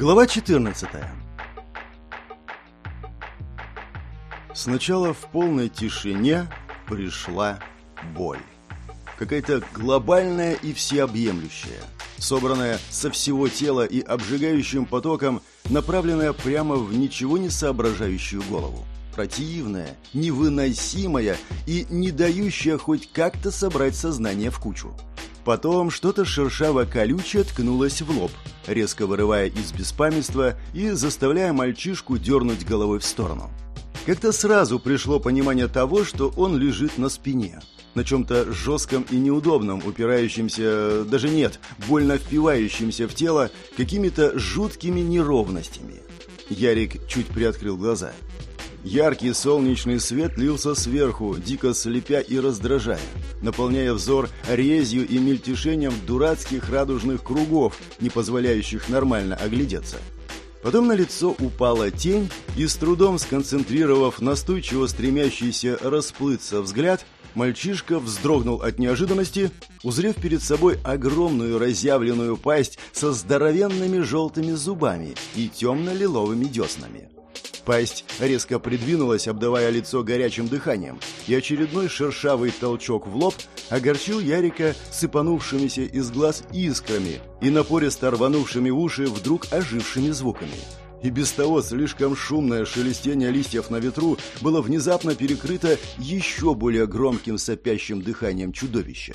Глава 14 Сначала в полной тишине пришла боль. Какая-то глобальная и всеобъемлющая, собранная со всего тела и обжигающим потоком, направленная прямо в ничего не соображающую голову. Противная, невыносимая и не дающая хоть как-то собрать сознание в кучу. Потом что-то шершаво-колючее ткнулось в лоб, резко вырывая из беспамятства и заставляя мальчишку дернуть головой в сторону. Как-то сразу пришло понимание того, что он лежит на спине, на чем-то жестком и неудобном, упирающемся, даже нет, больно впивающемся в тело какими-то жуткими неровностями. Ярик чуть приоткрыл глаза. Яркий солнечный свет лился сверху, дико слепя и раздражая, наполняя взор резью и мельтешением дурацких радужных кругов, не позволяющих нормально оглядеться. Потом на лицо упала тень, и с трудом сконцентрировав настойчиво стремящийся расплыться взгляд, мальчишка вздрогнул от неожиданности, узрев перед собой огромную разъявленную пасть со здоровенными желтыми зубами и темно-лиловыми деснами. Пасть резко придвинулась, обдавая лицо горячим дыханием, и очередной шершавый толчок в лоб огорчил Ярика сыпанувшимися из глаз искрами и напористо рванувшими уши вдруг ожившими звуками. И без того слишком шумное шелестение листьев на ветру было внезапно перекрыто еще более громким сопящим дыханием чудовища.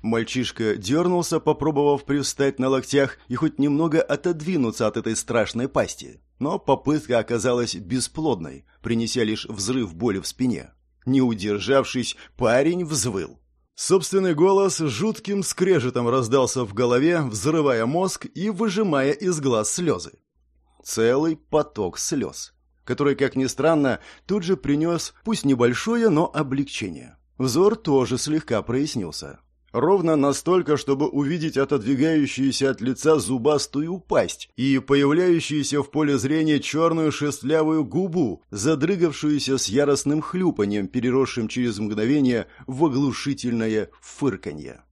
Мальчишка дернулся, попробовав привстать на локтях и хоть немного отодвинуться от этой страшной пасти. Но попытка оказалась бесплодной, принеся лишь взрыв боли в спине. Не удержавшись, парень взвыл. Собственный голос жутким скрежетом раздался в голове, взрывая мозг и выжимая из глаз слезы. Целый поток слез, который, как ни странно, тут же принес, пусть небольшое, но облегчение. Взор тоже слегка прояснился. Ровно настолько, чтобы увидеть отодвигающуюся от лица зубастую пасть и появляющуюся в поле зрения черную шестлявую губу, задрыгавшуюся с яростным хлюпанием, переросшим через мгновение в оглушительное фырканье.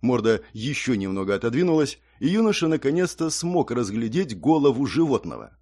Морда еще немного отодвинулась, и юноша наконец-то смог разглядеть голову животного.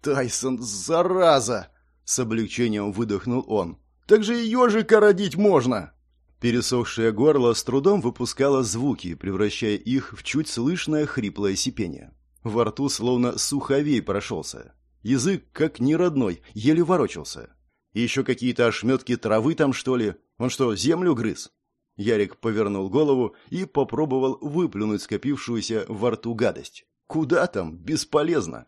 «Тайсон, зараза!» — с облегчением выдохнул он. «Так же и ежика родить можно!» Пересохшее горло с трудом выпускало звуки, превращая их в чуть слышное хриплое сипение. Во рту словно суховей прошелся. Язык, как неродной, еле ворочался. И еще какие-то ошметки травы там, что ли? Он что, землю грыз? Ярик повернул голову и попробовал выплюнуть скопившуюся во рту гадость. Куда там? Бесполезно.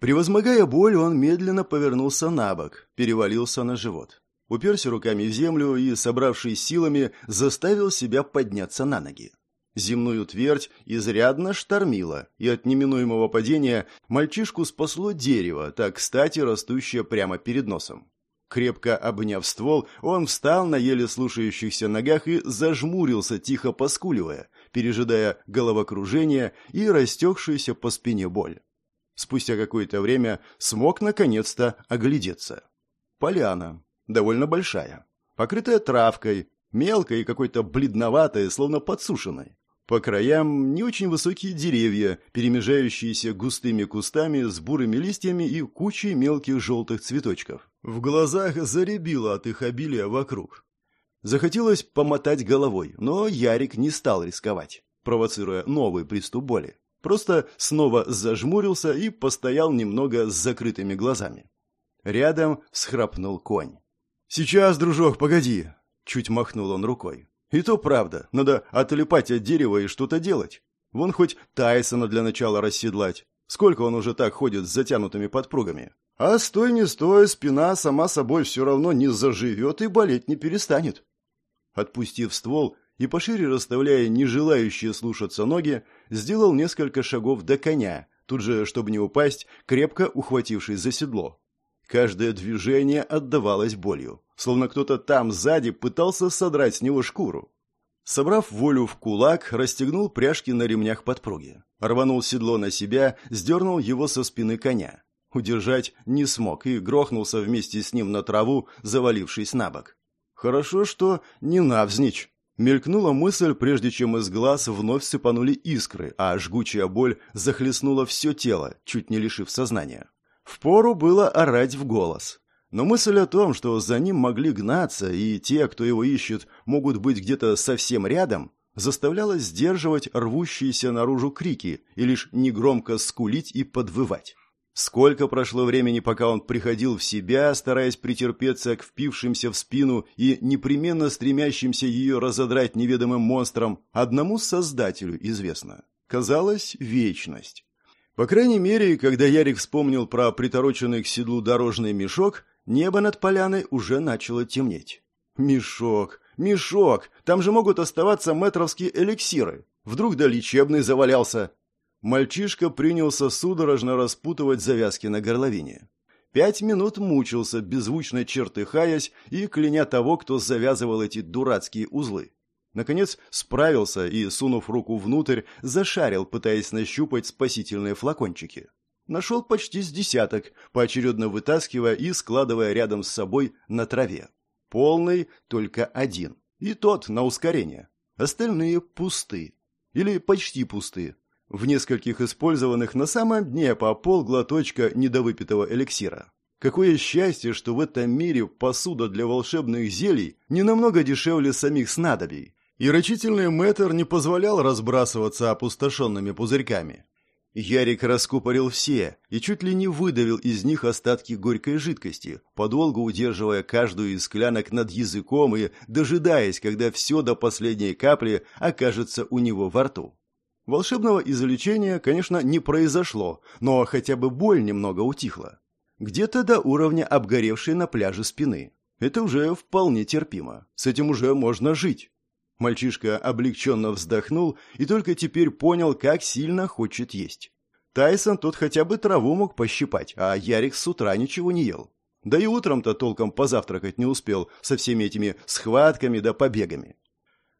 Превозмогая боль, он медленно повернулся на бок, перевалился на живот уперся руками в землю и, собравшись силами, заставил себя подняться на ноги. Земную твердь изрядно штормило, и от неминуемого падения мальчишку спасло дерево, так кстати растущее прямо перед носом. Крепко обняв ствол, он встал на еле слушающихся ногах и зажмурился, тихо поскуливая, пережидая головокружение и растекшуюся по спине боль. Спустя какое-то время смог наконец-то оглядеться. Поляна, довольно большая, покрытая травкой, мелкой и какой-то бледноватой, словно подсушенной. По краям не очень высокие деревья, перемежающиеся густыми кустами с бурыми листьями и кучей мелких желтых цветочков. В глазах заребило от их обилия вокруг. Захотелось помотать головой, но Ярик не стал рисковать, провоцируя новый приступ боли. Просто снова зажмурился и постоял немного с закрытыми глазами. Рядом всхрапнул конь. «Сейчас, дружок, погоди!» Чуть махнул он рукой. «И то правда, надо отлипать от дерева и что-то делать. Вон хоть Тайсона для начала расседлать. Сколько он уже так ходит с затянутыми подпругами? А стой не стой, спина сама собой все равно не заживет и болеть не перестанет». Отпустив ствол и пошире расставляя не желающие слушаться ноги, сделал несколько шагов до коня, тут же, чтобы не упасть, крепко ухватившись за седло. Каждое движение отдавалось болью, словно кто-то там сзади пытался содрать с него шкуру. Собрав волю в кулак, расстегнул пряжки на ремнях подпруги. Рванул седло на себя, сдернул его со спины коня. Удержать не смог и грохнулся вместе с ним на траву, завалившись на бок. Хорошо, что не навзничь. Мелькнула мысль, прежде чем из глаз вновь сыпанули искры, а жгучая боль захлестнула все тело, чуть не лишив сознания. Впору было орать в голос. Но мысль о том, что за ним могли гнаться, и те, кто его ищет, могут быть где-то совсем рядом, заставляла сдерживать рвущиеся наружу крики и лишь негромко скулить и подвывать. Сколько прошло времени, пока он приходил в себя, стараясь претерпеться к впившимся в спину и непременно стремящимся ее разодрать неведомым монстрам, одному создателю известно. Казалось, вечность. По крайней мере, когда Ярик вспомнил про притороченный к седлу дорожный мешок, небо над поляной уже начало темнеть. Мешок, мешок, там же могут оставаться метровские эликсиры. Вдруг да лечебный завалялся. Мальчишка принялся судорожно распутывать завязки на горловине. Пять минут мучился, беззвучно чертыхаясь и кляня того, кто завязывал эти дурацкие узлы. Наконец справился и, сунув руку внутрь, зашарил, пытаясь нащупать спасительные флакончики. Нашел почти с десяток, поочередно вытаскивая и складывая рядом с собой на траве. Полный только один. И тот на ускорение. Остальные пусты. Или почти пусты в нескольких использованных на самом дне по полглоточка недовыпитого эликсира. Какое счастье, что в этом мире посуда для волшебных зелий не намного дешевле самих снадобий. И рачительный мэтр не позволял разбрасываться опустошенными пузырьками. Ярик раскупорил все и чуть ли не выдавил из них остатки горькой жидкости, подолгу удерживая каждую из склянок над языком и дожидаясь, когда все до последней капли окажется у него во рту. Волшебного излечения, конечно, не произошло, но хотя бы боль немного утихла. Где-то до уровня обгоревшей на пляже спины. Это уже вполне терпимо. С этим уже можно жить. Мальчишка облегченно вздохнул и только теперь понял, как сильно хочет есть. Тайсон тут хотя бы траву мог пощипать, а Ярик с утра ничего не ел. Да и утром-то толком позавтракать не успел со всеми этими схватками да побегами.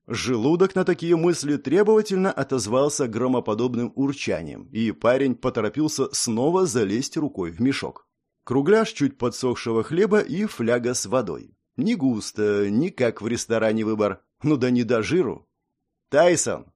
Желудок на такие мысли требовательно отозвался громоподобным урчанием, и парень поторопился снова залезть рукой в мешок. Кругляш чуть подсохшего хлеба и фляга с водой. Не густо, не как в ресторане выбор. Ну да не до жиру. «Тайсон!»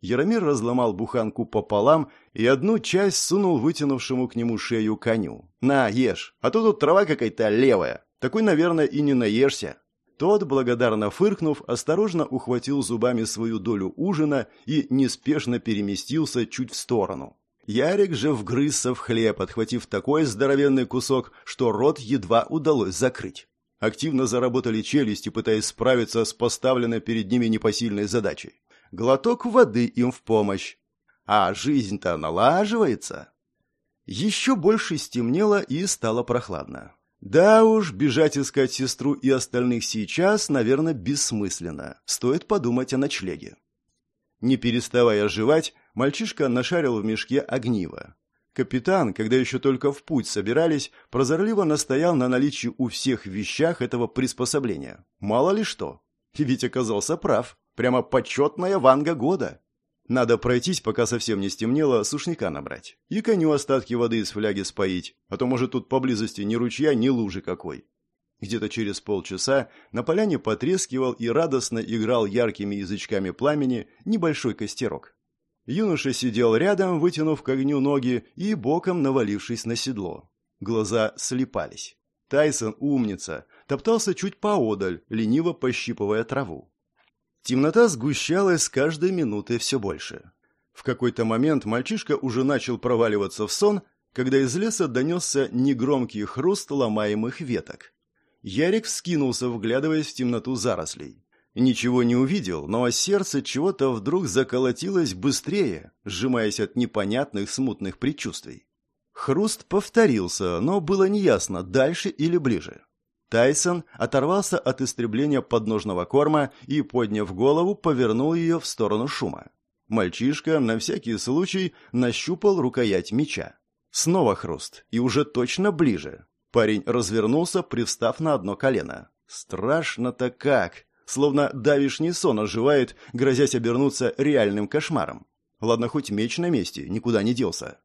Яромир разломал буханку пополам и одну часть сунул вытянувшему к нему шею коню. «На, ешь, а то тут трава какая-то левая. Такой, наверное, и не наешься». Тот, благодарно фыркнув, осторожно ухватил зубами свою долю ужина и неспешно переместился чуть в сторону. Ярик же вгрызся в хлеб, отхватив такой здоровенный кусок, что рот едва удалось закрыть. Активно заработали челюсти, пытаясь справиться с поставленной перед ними непосильной задачей. Глоток воды им в помощь. А жизнь-то налаживается. Еще больше стемнело и стало прохладно. Да уж, бежать искать сестру и остальных сейчас, наверное, бессмысленно. Стоит подумать о ночлеге. Не переставая жевать, мальчишка нашарил в мешке огниво. Капитан, когда еще только в путь собирались, прозорливо настоял на наличии у всех вещах этого приспособления. Мало ли что. И ведь оказался прав. Прямо почетная ванга года. Надо пройтись, пока совсем не стемнело, сушняка набрать. И коню остатки воды из фляги споить, а то, может, тут поблизости ни ручья, ни лужи какой. Где-то через полчаса на поляне потрескивал и радостно играл яркими язычками пламени небольшой костерок. Юноша сидел рядом, вытянув к огню ноги и боком навалившись на седло. Глаза слепались. Тайсон, умница, топтался чуть поодаль, лениво пощипывая траву. Темнота сгущалась с каждой минутой все больше. В какой-то момент мальчишка уже начал проваливаться в сон, когда из леса донесся негромкий хруст ломаемых веток. Ярик вскинулся, вглядываясь в темноту зарослей. Ничего не увидел, но сердце чего-то вдруг заколотилось быстрее, сжимаясь от непонятных смутных предчувствий. Хруст повторился, но было неясно, дальше или ближе. Тайсон оторвался от истребления подножного корма и, подняв голову, повернул ее в сторону шума. Мальчишка на всякий случай нащупал рукоять меча. Снова хруст, и уже точно ближе. Парень развернулся, привстав на одно колено. Страшно-то как! Словно давишний сон оживает, грозясь обернуться реальным кошмаром. Ладно, хоть меч на месте, никуда не делся.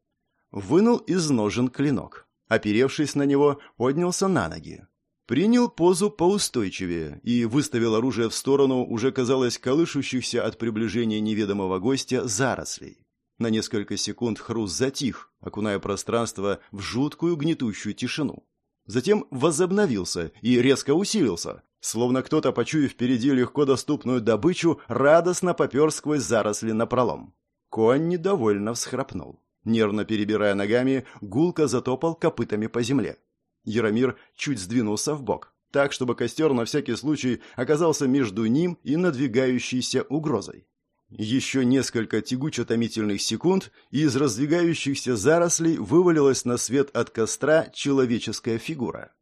Вынул из ножен клинок. Оперевшись на него, поднялся на ноги. Принял позу поустойчивее и выставил оружие в сторону уже, казалось, колышущихся от приближения неведомого гостя зарослей. На несколько секунд хруст затих, окуная пространство в жуткую гнетущую тишину. Затем возобновился и резко усилился, словно кто-то, почуяв впереди легко доступную добычу, радостно попер сквозь заросли напролом. Конь недовольно всхрапнул. Нервно перебирая ногами, гулко затопал копытами по земле. Яромир чуть сдвинулся в бок, так, чтобы костер на всякий случай оказался между ним и надвигающейся угрозой. Еще несколько тягуче-томительных секунд, и из раздвигающихся зарослей вывалилась на свет от костра человеческая фигура.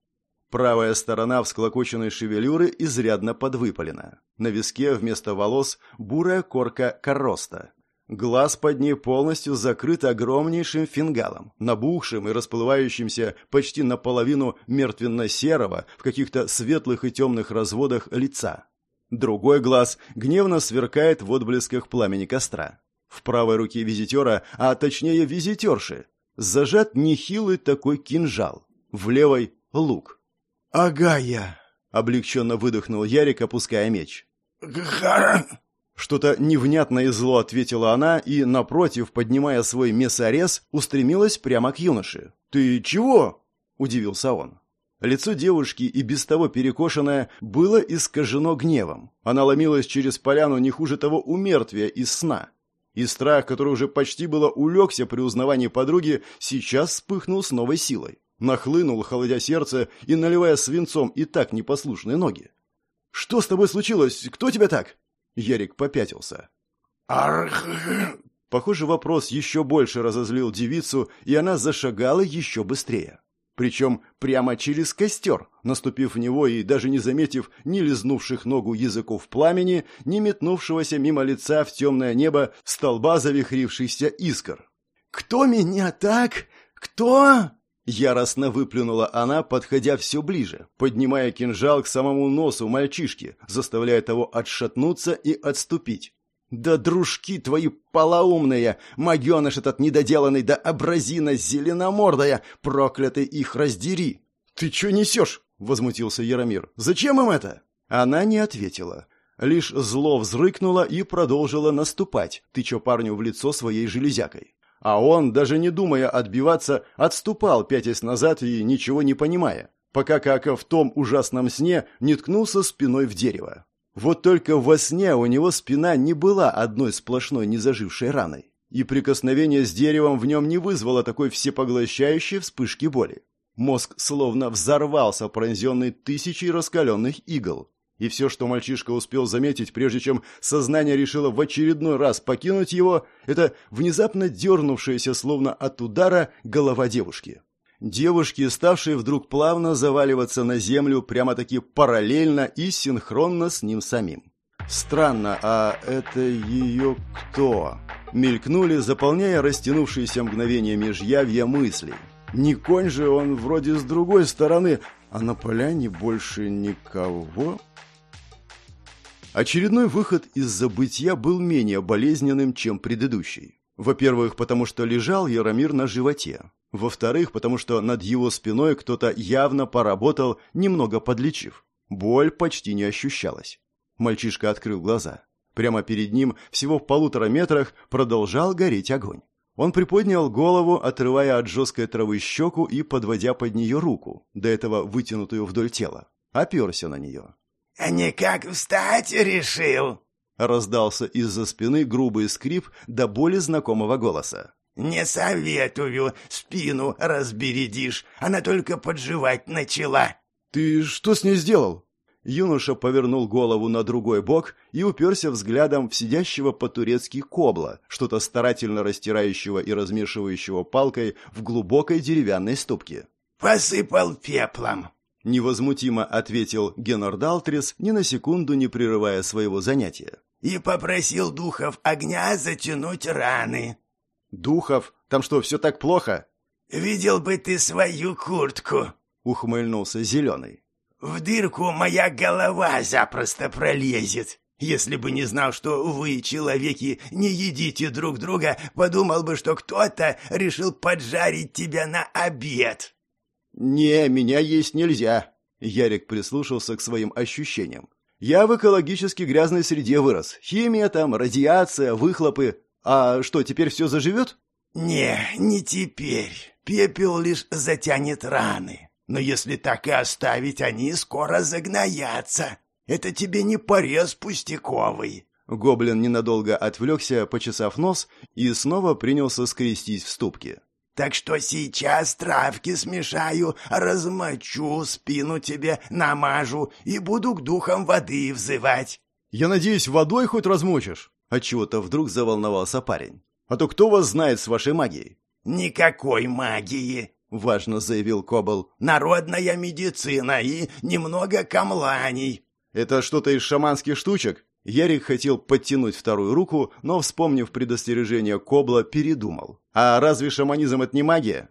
Правая сторона всклокоченной шевелюры изрядно подвыпалена. На виске вместо волос бурая корка короста. Глаз под ней полностью закрыт огромнейшим фингалом, набухшим и расплывающимся почти наполовину мертвенно-серого в каких-то светлых и темных разводах лица. Другой глаз гневно сверкает в отблесках пламени костра. В правой руке визитера, а точнее визитерши, зажат нехилый такой кинжал. В левой — лук. «Агая!» — облегченно выдохнул Ярик, опуская меч. «Гхара!» Что-то невнятно и зло ответила она и, напротив, поднимая свой мясорез, устремилась прямо к юноше. «Ты чего?» – удивился он. Лицо девушки, и без того перекошенное, было искажено гневом. Она ломилась через поляну не хуже того умертвия из сна. И страх, который уже почти было улегся при узнавании подруги, сейчас вспыхнул с новой силой. Нахлынул, холодя сердце и наливая свинцом и так непослушные ноги. «Что с тобой случилось? Кто тебя так?» Ярик попятился. «Арх...» Похоже, вопрос еще больше разозлил девицу, и она зашагала еще быстрее. Причем прямо через костер, наступив в него и даже не заметив ни лизнувших ногу языков пламени, ни метнувшегося мимо лица в темное небо столба завихрившихся искр. «Кто меня так? Кто?» Яростно выплюнула она, подходя все ближе, поднимая кинжал к самому носу мальчишки, заставляя того отшатнуться и отступить. «Да дружки твои полоумные! Магеныш этот недоделанный, да абразина зеленомордая! Проклятый их раздери!» «Ты что несешь?» — возмутился Яромир. «Зачем им это?» Она не ответила. Лишь зло взрыкнула и продолжила наступать, тыча парню в лицо своей железякой. А он, даже не думая отбиваться, отступал, пятясь назад и ничего не понимая, пока, как в том ужасном сне, не ткнулся спиной в дерево. Вот только во сне у него спина не была одной сплошной незажившей раной, и прикосновение с деревом в нем не вызвало такой всепоглощающей вспышки боли. Мозг словно взорвался, пронзенный тысячей раскаленных игл. И все, что мальчишка успел заметить, прежде чем сознание решило в очередной раз покинуть его, это внезапно дернувшаяся, словно от удара, голова девушки. Девушки, ставшие вдруг плавно заваливаться на землю прямо-таки параллельно и синхронно с ним самим. «Странно, а это ее кто?» Мелькнули, заполняя растянувшиеся мгновения межьявья мысли. «Не конь же он вроде с другой стороны, а на поляне больше никого?» Очередной выход из забытья был менее болезненным, чем предыдущий. Во-первых, потому что лежал Яромир на животе. Во-вторых, потому что над его спиной кто-то явно поработал, немного подлечив. Боль почти не ощущалась. Мальчишка открыл глаза. Прямо перед ним, всего в полутора метрах, продолжал гореть огонь. Он приподнял голову, отрывая от жесткой травы щеку и подводя под нее руку, до этого вытянутую вдоль тела. Оперся на нее. «А никак встать решил?» Раздался из-за спины грубый скрип до боли знакомого голоса. «Не советую, спину разбередишь, она только подживать начала». «Ты что с ней сделал?» Юноша повернул голову на другой бок и уперся взглядом в сидящего по-турецки кобла, что-то старательно растирающего и размешивающего палкой в глубокой деревянной ступке. «Посыпал пеплом», Невозмутимо ответил Генор Далтрис, ни на секунду не прерывая своего занятия. «И попросил духов огня затянуть раны». «Духов? Там что, все так плохо?» «Видел бы ты свою куртку», — ухмыльнулся Зеленый. «В дырку моя голова запросто пролезет. Если бы не знал, что вы, человеки, не едите друг друга, подумал бы, что кто-то решил поджарить тебя на обед». «Не, меня есть нельзя», Ярик прислушался к своим ощущениям. «Я в экологически грязной среде вырос. Химия там, радиация, выхлопы. А что, теперь все заживет?» «Не, не теперь. Пепел лишь затянет раны. Но если так и оставить, они скоро загноятся. Это тебе не порез пустяковый». Гоблин ненадолго отвлекся, почесав нос, и снова принялся скрестись в ступке. «Так что сейчас травки смешаю, размочу, спину тебе намажу и буду к духам воды взывать». «Я надеюсь, водой хоть размочишь?» Отчего-то вдруг заволновался парень. «А то кто вас знает с вашей магией?» «Никакой магии!» — важно заявил Кобл. «Народная медицина и немного камланий». «Это что-то из шаманских штучек?» Ярик хотел подтянуть вторую руку, но, вспомнив предостережение Кобла, передумал. «А разве шаманизм — это не магия?»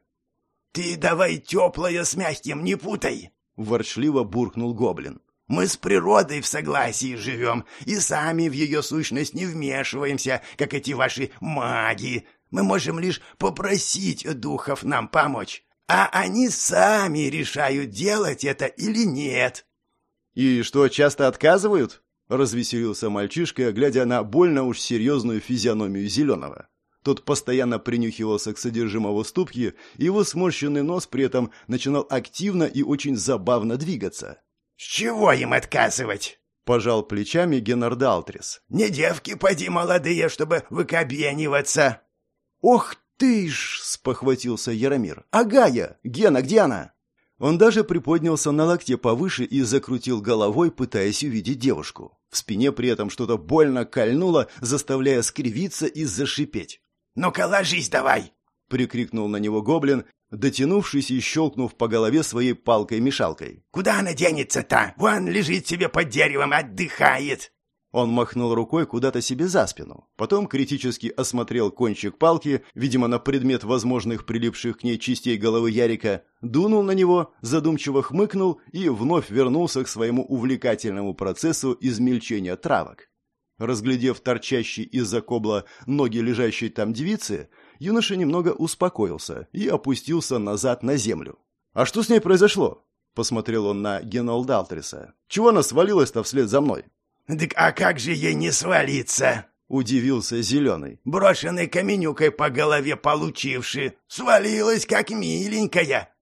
«Ты давай теплое с мягким не путай!» — ворчливо буркнул Гоблин. «Мы с природой в согласии живем и сами в ее сущность не вмешиваемся, как эти ваши маги. Мы можем лишь попросить духов нам помочь, а они сами решают, делать это или нет». «И что, часто отказывают?» — развеселился мальчишка, глядя на больно уж серьезную физиономию Зеленого. Тот постоянно принюхивался к содержимому ступки, и его сморщенный нос при этом начинал активно и очень забавно двигаться. «С чего им отказывать?» — пожал плечами Геннард Алтрис. «Не девки, поди, молодые, чтобы выкобениваться!» «Ох ты ж!» — спохватился Яромир. «Агая! Гена, где она?» Он даже приподнялся на локте повыше и закрутил головой, пытаясь увидеть девушку. В спине при этом что-то больно кольнуло, заставляя скривиться и зашипеть. «Ну-ка, ложись давай!» — прикрикнул на него гоблин, дотянувшись и щелкнув по голове своей палкой-мешалкой. «Куда она денется-то? Вон лежит себе под деревом, отдыхает!» Он махнул рукой куда-то себе за спину. Потом критически осмотрел кончик палки, видимо, на предмет возможных прилипших к ней частей головы Ярика, дунул на него, задумчиво хмыкнул и вновь вернулся к своему увлекательному процессу измельчения травок. Разглядев торчащий из-за кобла ноги лежащей там девицы, юноша немного успокоился и опустился назад на землю. «А что с ней произошло?» — посмотрел он на Генолдалтриса. «Чего она свалилась-то вслед за мной?» «Так а как же ей не свалиться?» — удивился Зеленый. «Брошенной каменюкой по голове получивши. Свалилась, как миленькая».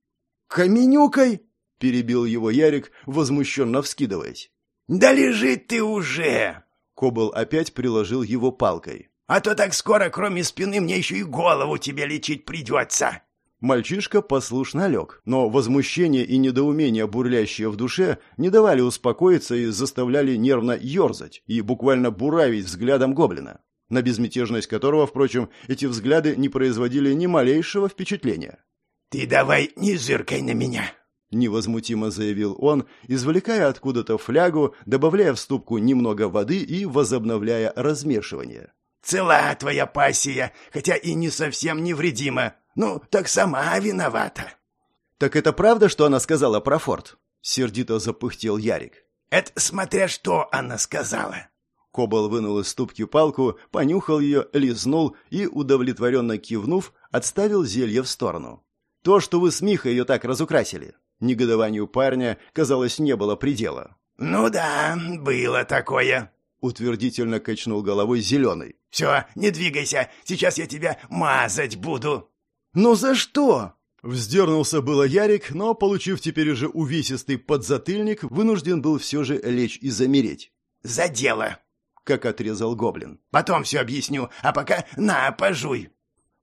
«Каменюкой?» — перебил его Ярик, возмущенно вскидываясь. «Да лежит ты уже!» Кобл опять приложил его палкой. «А то так скоро, кроме спины, мне еще и голову тебе лечить придется!» Мальчишка послушно лег, но возмущение и недоумение, бурлящие в душе, не давали успокоиться и заставляли нервно ерзать и буквально буравить взглядом гоблина, на безмятежность которого, впрочем, эти взгляды не производили ни малейшего впечатления. «Ты давай не зыркай на меня!» — невозмутимо заявил он, извлекая откуда-то флягу, добавляя в ступку немного воды и возобновляя размешивание. «Цела твоя пассия, хотя и не совсем невредима, ну, так сама виновата. Так это правда, что она сказала про форт? Сердито запыхтел Ярик. Это смотря что она сказала. Кобал вынул из ступки палку, понюхал ее, лизнул и, удовлетворенно кивнув, отставил зелье в сторону. То, что вы с Михой ее так разукрасили. Негодованию парня, казалось, не было предела. «Ну да, было такое», — утвердительно качнул головой зеленый. «Все, не двигайся, сейчас я тебя мазать буду». «Но за что?» Вздернулся было Ярик, но, получив теперь уже увесистый подзатыльник, вынужден был все же лечь и замереть. «За дело!» — как отрезал гоблин. «Потом все объясню, а пока на, пожуй!»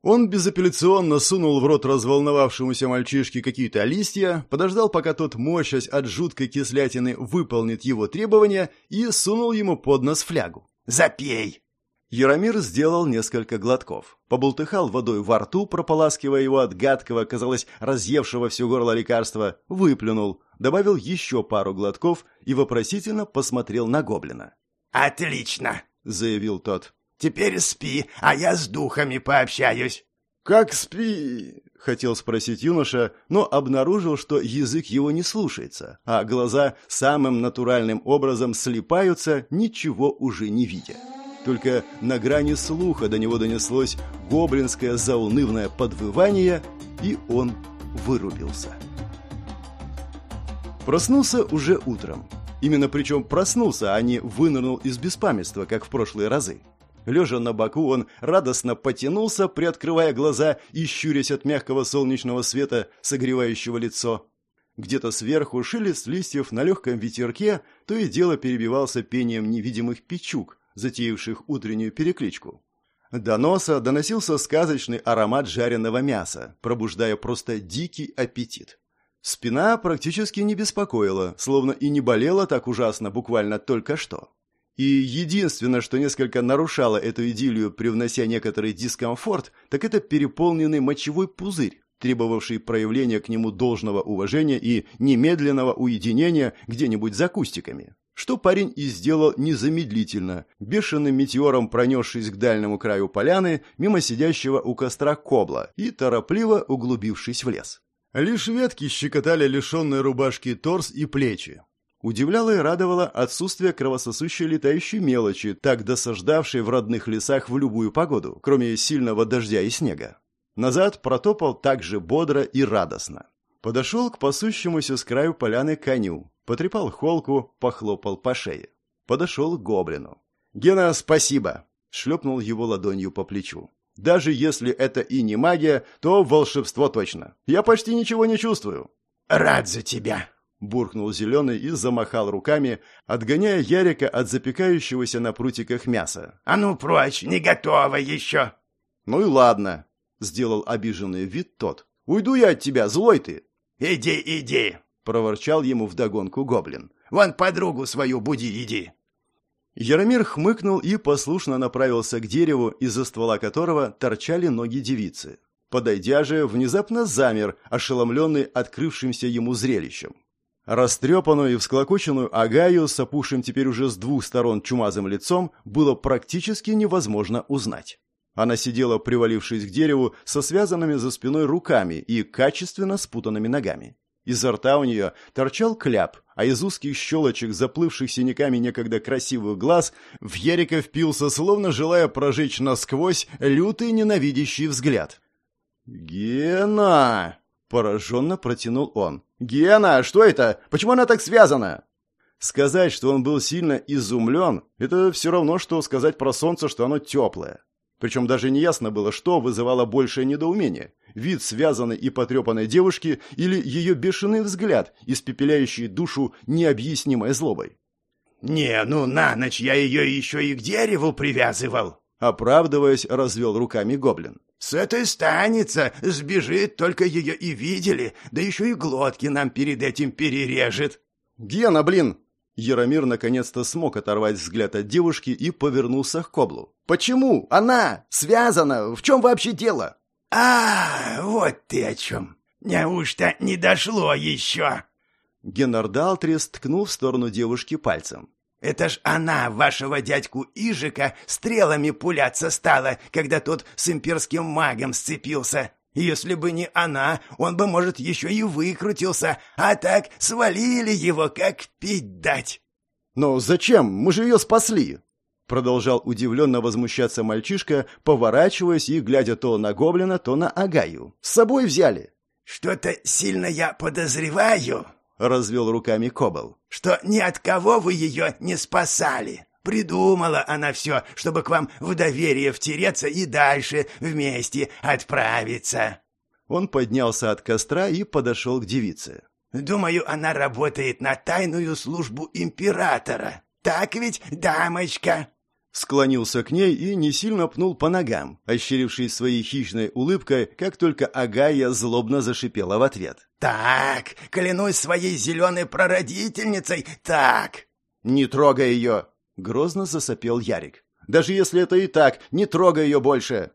Он безапелляционно сунул в рот разволновавшемуся мальчишке какие-то листья, подождал, пока тот, морщась от жуткой кислятины, выполнит его требования и сунул ему под нос флягу. «Запей!» Яромир сделал несколько глотков. Побултыхал водой во рту, прополаскивая его от гадкого, казалось, разъевшего все горло лекарства, выплюнул, добавил еще пару глотков и вопросительно посмотрел на гоблина. «Отлично!» — заявил тот. «Теперь спи, а я с духами пообщаюсь». «Как спи?» — хотел спросить юноша, но обнаружил, что язык его не слушается, а глаза самым натуральным образом слипаются, ничего уже не видя. Только на грани слуха до него донеслось гоблинское заунывное подвывание, и он вырубился. Проснулся уже утром. Именно причем проснулся, а не вынырнул из беспамятства, как в прошлые разы. Лежа на боку, он радостно потянулся, приоткрывая глаза и щурясь от мягкого солнечного света, согревающего лицо. Где-то сверху шелест листьев на легком ветерке то и дело перебивался пением невидимых печук, затеявших утреннюю перекличку. До носа доносился сказочный аромат жареного мяса, пробуждая просто дикий аппетит. Спина практически не беспокоила, словно и не болела так ужасно буквально только что. И единственное, что несколько нарушало эту идиллию, привнося некоторый дискомфорт, так это переполненный мочевой пузырь, требовавший проявления к нему должного уважения и немедленного уединения где-нибудь за кустиками. Что парень и сделал незамедлительно, бешеным метеором пронесшись к дальнему краю поляны, мимо сидящего у костра кобла и торопливо углубившись в лес. Лишь ветки щекотали лишенные рубашки торс и плечи. Удивляло и радовало отсутствие кровососущей летающей мелочи, так досаждавшей в родных лесах в любую погоду, кроме сильного дождя и снега. Назад протопал так же бодро и радостно. Подошел к пасущемуся с краю поляны коню, потрепал холку, похлопал по шее. Подошел к гоблину. «Гена, спасибо!» — шлепнул его ладонью по плечу. Даже если это и не магия, то волшебство точно. Я почти ничего не чувствую. Рад за тебя, буркнул зеленый и замахал руками, отгоняя Ярика от запекающегося на прутиках мяса. А ну прочь, не готово еще. Ну и ладно, сделал обиженный вид тот. Уйду я от тебя, злой ты. Иди, иди, проворчал ему вдогонку гоблин. Вон подругу свою буди, иди. Яромир хмыкнул и послушно направился к дереву, из-за ствола которого торчали ноги девицы. Подойдя же, внезапно замер, ошеломленный открывшимся ему зрелищем. Растрепанную и всклокоченную Агаю с опухшим теперь уже с двух сторон чумазым лицом было практически невозможно узнать. Она сидела, привалившись к дереву, со связанными за спиной руками и качественно спутанными ногами. Изо рта у нее торчал кляп, а из узких щелочек, заплывших синяками некогда красивых глаз, в Ярика впился, словно желая прожечь насквозь лютый ненавидящий взгляд. «Гена!» — пораженно протянул он. «Гена, что это? Почему она так связана?» Сказать, что он был сильно изумлен, это все равно, что сказать про солнце, что оно теплое. Причем даже не ясно было, что вызывало большее недоумение. Вид связанной и потрепанной девушки или ее бешеный взгляд, испепеляющий душу необъяснимой злобой. «Не, ну на ночь я ее еще и к дереву привязывал!» Оправдываясь, развел руками гоблин. «С этой станется, сбежит, только ее и видели, да еще и глотки нам перед этим перережет!» «Гена, блин!» Яромир наконец-то смог оторвать взгляд от девушки и повернулся к Коблу. «Почему? Она связана? В чем вообще дело?» «А, вот ты о чем! Неужто не дошло еще?» Генардалтрис ткнул в сторону девушки пальцем. «Это ж она вашего дядьку Ижика стрелами пуляться стала, когда тот с имперским магом сцепился. Если бы не она, он бы, может, еще и выкрутился, а так свалили его, как пить дать». «Но зачем? Мы же ее спасли!» Продолжал удивленно возмущаться мальчишка, поворачиваясь и глядя то на гоблина, то на Агаю. «С собой взяли!» «Что-то сильно я подозреваю», — развел руками Кобл, «что ни от кого вы ее не спасали. Придумала она все, чтобы к вам в доверие втереться и дальше вместе отправиться». Он поднялся от костра и подошел к девице. «Думаю, она работает на тайную службу императора. Так ведь, дамочка?» Склонился к ней и не сильно пнул по ногам, ощерившись своей хищной улыбкой, как только Агая злобно зашипела в ответ. «Так, клянусь своей зеленой прародительницей, так!» «Не трогай ее!» — грозно засопел Ярик. «Даже если это и так, не трогай ее больше!»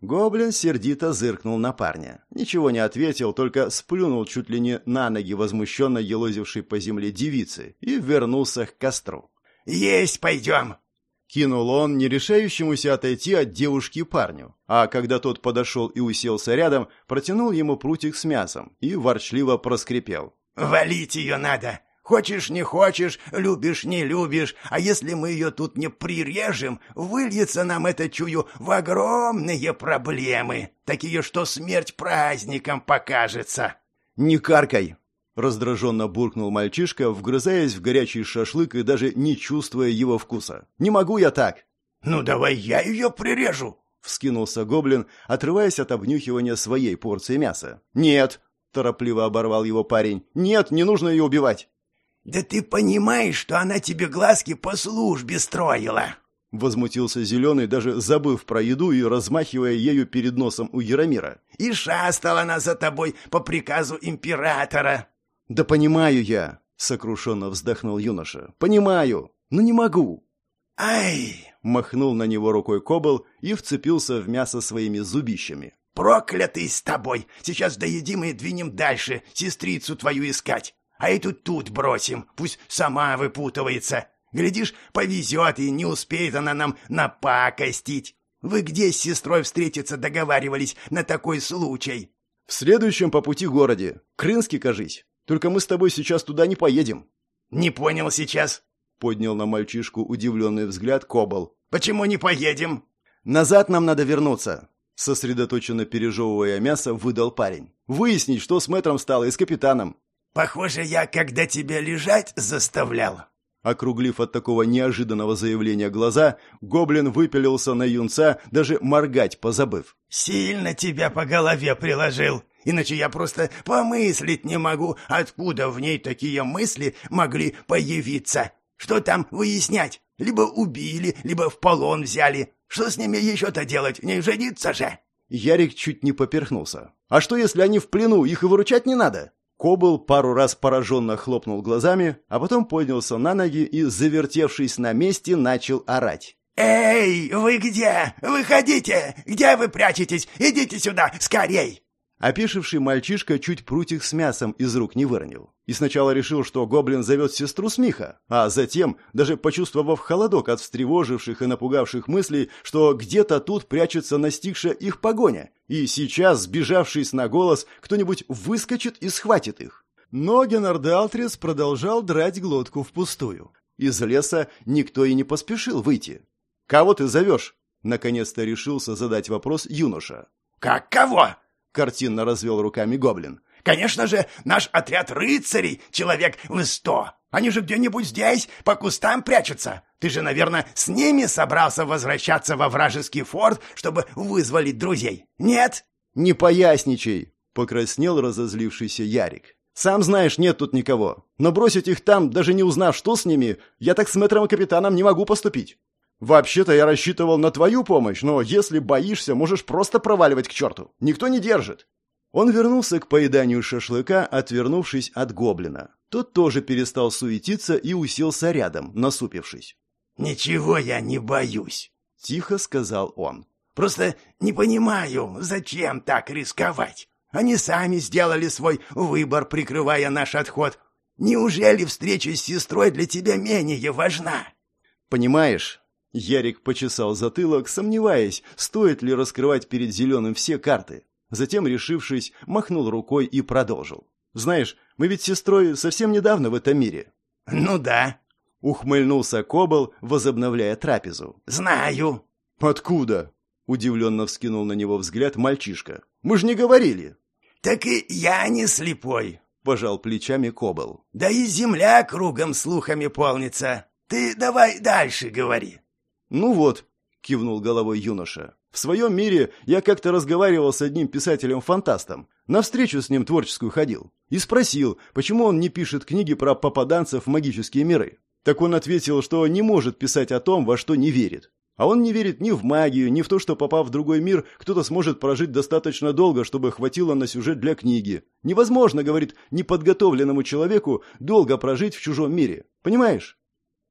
Гоблин сердито зыркнул на парня. Ничего не ответил, только сплюнул чуть ли не на ноги возмущенно елозившей по земле девицы и вернулся к костру. «Есть пойдем!» Кинул он не решающемуся отойти от девушки парню, а когда тот подошел и уселся рядом, протянул ему прутик с мясом и ворчливо проскрипел. «Валить ее надо! Хочешь, не хочешь, любишь, не любишь, а если мы ее тут не прирежем, выльется нам это, чую, в огромные проблемы, такие, что смерть праздником покажется». «Не каркай!» — Раздраженно буркнул мальчишка, вгрызаясь в горячий шашлык и даже не чувствуя его вкуса. «Не могу я так!» «Ну давай я ее прирежу!» — вскинулся гоблин, отрываясь от обнюхивания своей порции мяса. «Нет!» — торопливо оборвал его парень. «Нет, не нужно ее убивать!» «Да ты понимаешь, что она тебе глазки по службе строила!» Возмутился Зеленый, даже забыв про еду и размахивая ею перед носом у Яромира. «И шастала она за тобой по приказу императора!» «Да понимаю я!» — сокрушенно вздохнул юноша. «Понимаю, но не могу!» «Ай!» — махнул на него рукой Кобл и вцепился в мясо своими зубищами. «Проклятый с тобой! Сейчас доедим и двинем дальше, сестрицу твою искать! А эту тут бросим, пусть сама выпутывается!» Глядишь, повезет, и не успеет она нам напакостить. Вы где с сестрой встретиться договаривались на такой случай?» «В следующем по пути городе. Крынский, кажись. Только мы с тобой сейчас туда не поедем». «Не понял сейчас», — поднял на мальчишку удивленный взгляд Кобал. «Почему не поедем?» «Назад нам надо вернуться», — сосредоточенно пережевывая мясо, выдал парень. «Выяснить, что с мэтром стало и с капитаном». «Похоже, я, когда тебя лежать заставлял, Округлив от такого неожиданного заявления глаза, гоблин выпилился на юнца, даже моргать позабыв. «Сильно тебя по голове приложил, иначе я просто помыслить не могу, откуда в ней такие мысли могли появиться. Что там выяснять? Либо убили, либо в полон взяли. Что с ними еще-то делать? Не жениться же!» Ярик чуть не поперхнулся. «А что, если они в плену? Их и выручать не надо?» Кобл пару раз пораженно хлопнул глазами, а потом поднялся на ноги и, завертевшись на месте, начал орать. «Эй, вы где? Выходите! Где вы прячетесь? Идите сюда, скорей!» Опешивший мальчишка чуть прутик с мясом из рук не выронил. И сначала решил, что гоблин зовет сестру Смиха, а затем, даже почувствовав холодок от встревоживших и напугавших мыслей, что где-то тут прячется настигшая их погоня, и сейчас, сбежавшись на голос, кто-нибудь выскочит и схватит их. Но Геннард Алтрис продолжал драть глотку впустую. Из леса никто и не поспешил выйти. «Кого ты зовешь?» — наконец-то решился задать вопрос юноша. «Как кого?» — картинно развел руками гоблин. «Конечно же, наш отряд рыцарей, человек в сто. Они же где-нибудь здесь, по кустам прячутся. Ты же, наверное, с ними собрался возвращаться во вражеский форт, чтобы вызволить друзей. Нет?» «Не поясничай!» — покраснел разозлившийся Ярик. «Сам знаешь, нет тут никого. Но бросить их там, даже не узнав, что с ними, я так с мэтром и капитаном не могу поступить. «Вообще-то я рассчитывал на твою помощь, но если боишься, можешь просто проваливать к черту. Никто не держит». Он вернулся к поеданию шашлыка, отвернувшись от гоблина. Тот тоже перестал суетиться и уселся рядом, насупившись. «Ничего я не боюсь», — тихо сказал он. «Просто не понимаю, зачем так рисковать? Они сами сделали свой выбор, прикрывая наш отход. Неужели встреча с сестрой для тебя менее важна?» «Понимаешь, Ярик почесал затылок, сомневаясь, стоит ли раскрывать перед Зеленым все карты. Затем, решившись, махнул рукой и продолжил. «Знаешь, мы ведь с сестрой совсем недавно в этом мире». «Ну да», — ухмыльнулся Кобл, возобновляя трапезу. «Знаю». «Откуда?» — удивленно вскинул на него взгляд мальчишка. «Мы же не говорили». «Так и я не слепой», — пожал плечами Кобл. «Да и земля кругом слухами полнится. Ты давай дальше говори». «Ну вот», — кивнул головой юноша. «В своем мире я как-то разговаривал с одним писателем-фантастом. На встречу с ним творческую ходил. И спросил, почему он не пишет книги про попаданцев в магические миры. Так он ответил, что не может писать о том, во что не верит. А он не верит ни в магию, ни в то, что, попав в другой мир, кто-то сможет прожить достаточно долго, чтобы хватило на сюжет для книги. Невозможно, говорит, неподготовленному человеку долго прожить в чужом мире. Понимаешь?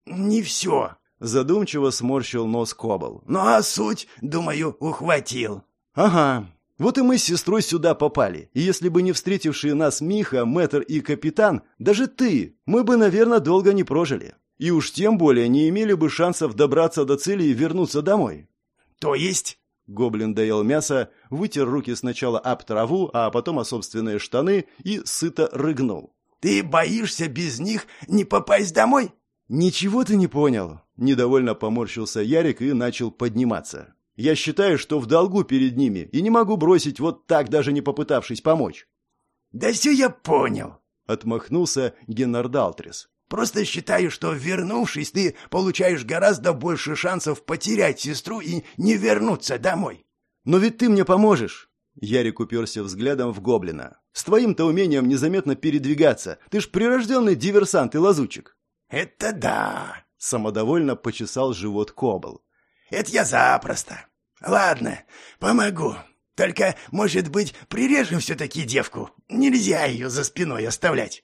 «Не все», Задумчиво сморщил нос Кобл. «Ну а суть, думаю, ухватил». «Ага. Вот и мы с сестрой сюда попали. И если бы не встретившие нас Миха, Мэтр и Капитан, даже ты, мы бы, наверное, долго не прожили. И уж тем более не имели бы шансов добраться до цели и вернуться домой». «То есть?» Гоблин доел мясо, вытер руки сначала об траву, а потом о собственные штаны и сыто рыгнул. «Ты боишься без них не попасть домой?» «Ничего ты не понял. Недовольно поморщился Ярик и начал подниматься. «Я считаю, что в долгу перед ними, и не могу бросить вот так, даже не попытавшись помочь». «Да все я понял», — отмахнулся Геннардалтрис. Просто считаю, что, вернувшись, ты получаешь гораздо больше шансов потерять сестру и не вернуться домой. Но ведь ты мне поможешь. Ярик уперся взглядом в гоблина. С твоим-то умением незаметно передвигаться. Ты ж прирожденный диверсант и лазучик. Это да. Самодовольно почесал живот Кобл. Это я запросто. Ладно, помогу. Только, может быть, прирежем все-таки девку. Нельзя ее за спиной оставлять.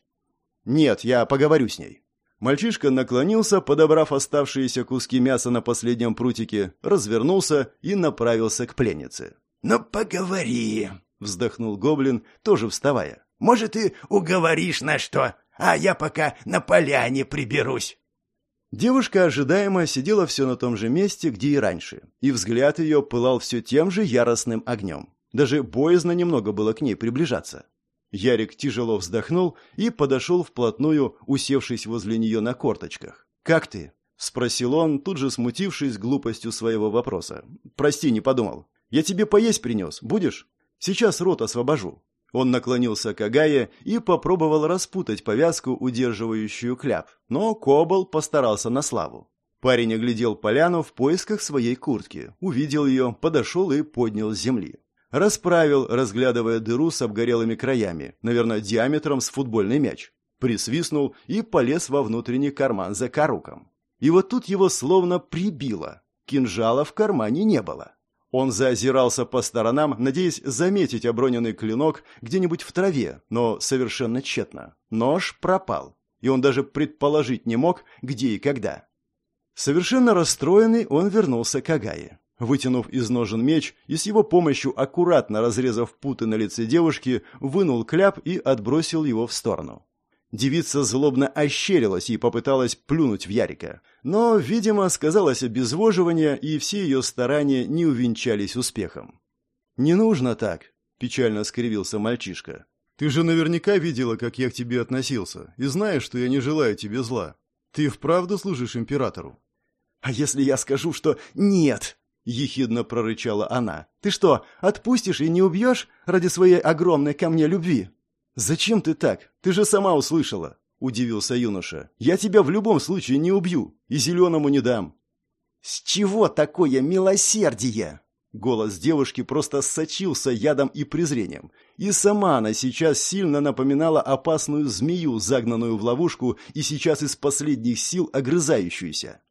«Нет, я поговорю с ней». Мальчишка наклонился, подобрав оставшиеся куски мяса на последнем прутике, развернулся и направился к пленнице. «Ну, поговори», — вздохнул гоблин, тоже вставая. «Может, ты уговоришь на что, а я пока на поляне приберусь». Девушка ожидаемо сидела все на том же месте, где и раньше, и взгляд ее пылал все тем же яростным огнем. Даже боязно немного было к ней приближаться. Ярик тяжело вздохнул и подошел вплотную, усевшись возле нее на корточках. «Как ты?» — спросил он, тут же смутившись глупостью своего вопроса. «Прости, не подумал. Я тебе поесть принес. Будешь? Сейчас рот освобожу». Он наклонился к Агае и попробовал распутать повязку, удерживающую кляп. Но Кобал постарался на славу. Парень оглядел поляну в поисках своей куртки, увидел ее, подошел и поднял с земли. Расправил, разглядывая дыру с обгорелыми краями, наверное, диаметром с футбольный мяч. Присвистнул и полез во внутренний карман за каруком. И вот тут его словно прибило. Кинжала в кармане не было. Он заозирался по сторонам, надеясь заметить оброненный клинок где-нибудь в траве, но совершенно тщетно. Нож пропал, и он даже предположить не мог, где и когда. Совершенно расстроенный, он вернулся к Агае. Вытянув из ножен меч и с его помощью аккуратно разрезав путы на лице девушки, вынул кляп и отбросил его в сторону. Девица злобно ощерилась и попыталась плюнуть в Ярика. Но, видимо, сказалось обезвоживание, и все ее старания не увенчались успехом. «Не нужно так», — печально скривился мальчишка. «Ты же наверняка видела, как я к тебе относился, и знаешь, что я не желаю тебе зла. Ты вправду служишь императору?» «А если я скажу, что нет?» — ехидно прорычала она. «Ты что, отпустишь и не убьешь ради своей огромной ко мне любви?» «Зачем ты так? Ты же сама услышала!» — удивился юноша. «Я тебя в любом случае не убью и зеленому не дам». «С чего такое милосердие?» Голос девушки просто сочился ядом и презрением. И сама она сейчас сильно напоминала опасную змею, загнанную в ловушку и сейчас из последних сил огрызающуюся.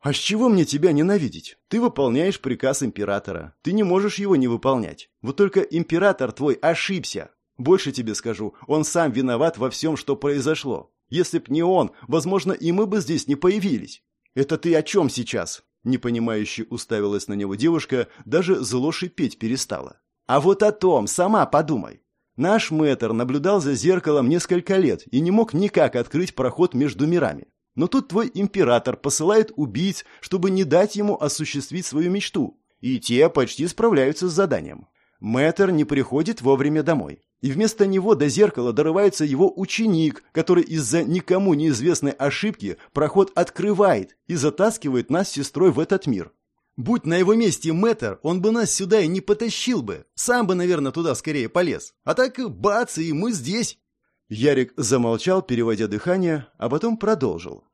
«А с чего мне тебя ненавидеть? Ты выполняешь приказ императора. Ты не можешь его не выполнять. Вот только император твой ошибся. Больше тебе скажу, он сам виноват во всем, что произошло. Если б не он, возможно, и мы бы здесь не появились. Это ты о чем сейчас?» Непонимающе уставилась на него девушка, даже зло шипеть перестала. «А вот о том, сама подумай. Наш мэтр наблюдал за зеркалом несколько лет и не мог никак открыть проход между мирами. Но тут твой император посылает убийц, чтобы не дать ему осуществить свою мечту. И те почти справляются с заданием. Мэтр не приходит вовремя домой. И вместо него до зеркала дорывается его ученик, который из-за никому неизвестной ошибки проход открывает и затаскивает нас с сестрой в этот мир. Будь на его месте мэтр, он бы нас сюда и не потащил бы. Сам бы, наверное, туда скорее полез. А так бац, и мы здесь. Ярик замолчал, переводя дыхание, а потом продолжил.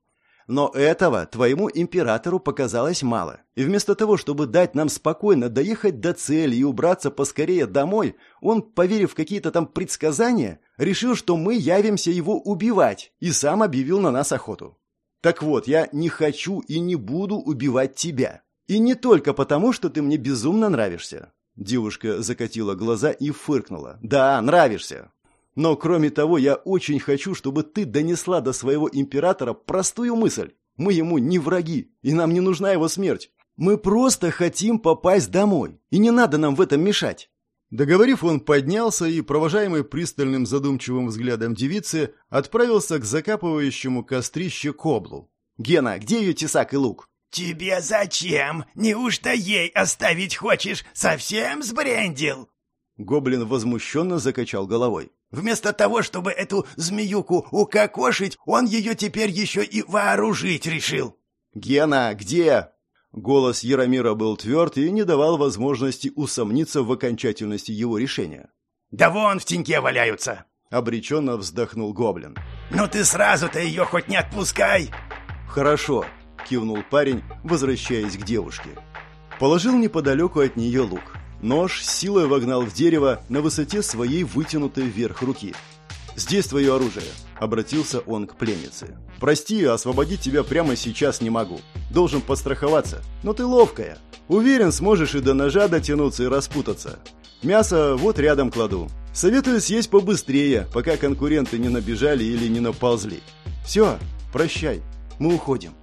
Но этого твоему императору показалось мало. И вместо того, чтобы дать нам спокойно доехать до цели и убраться поскорее домой, он, поверив в какие-то там предсказания, решил, что мы явимся его убивать, и сам объявил на нас охоту. Так вот, я не хочу и не буду убивать тебя. И не только потому, что ты мне безумно нравишься. Девушка закатила глаза и фыркнула. Да, нравишься. Но кроме того, я очень хочу, чтобы ты донесла до своего императора простую мысль. Мы ему не враги, и нам не нужна его смерть. Мы просто хотим попасть домой, и не надо нам в этом мешать». Договорив, он поднялся и, провожаемый пристальным задумчивым взглядом девицы, отправился к закапывающему кострище Коблу. «Гена, где ее тесак и лук?» «Тебе зачем? Неужто ей оставить хочешь? Совсем сбрендил?» Гоблин возмущенно закачал головой. Вместо того, чтобы эту змеюку укокошить, он ее теперь еще и вооружить решил. «Гена, где?» Голос Яромира был тверд и не давал возможности усомниться в окончательности его решения. «Да вон в теньке валяются!» Обреченно вздохнул гоблин. «Ну ты сразу-то ее хоть не отпускай!» «Хорошо», — кивнул парень, возвращаясь к девушке. Положил неподалеку от нее лук. Нож силой вогнал в дерево на высоте своей вытянутой вверх руки. «Здесь твое оружие», — обратился он к пленнице. «Прости, освободить тебя прямо сейчас не могу. Должен подстраховаться. Но ты ловкая. Уверен, сможешь и до ножа дотянуться и распутаться. Мясо вот рядом кладу. Советую съесть побыстрее, пока конкуренты не набежали или не наползли. Все, прощай, мы уходим».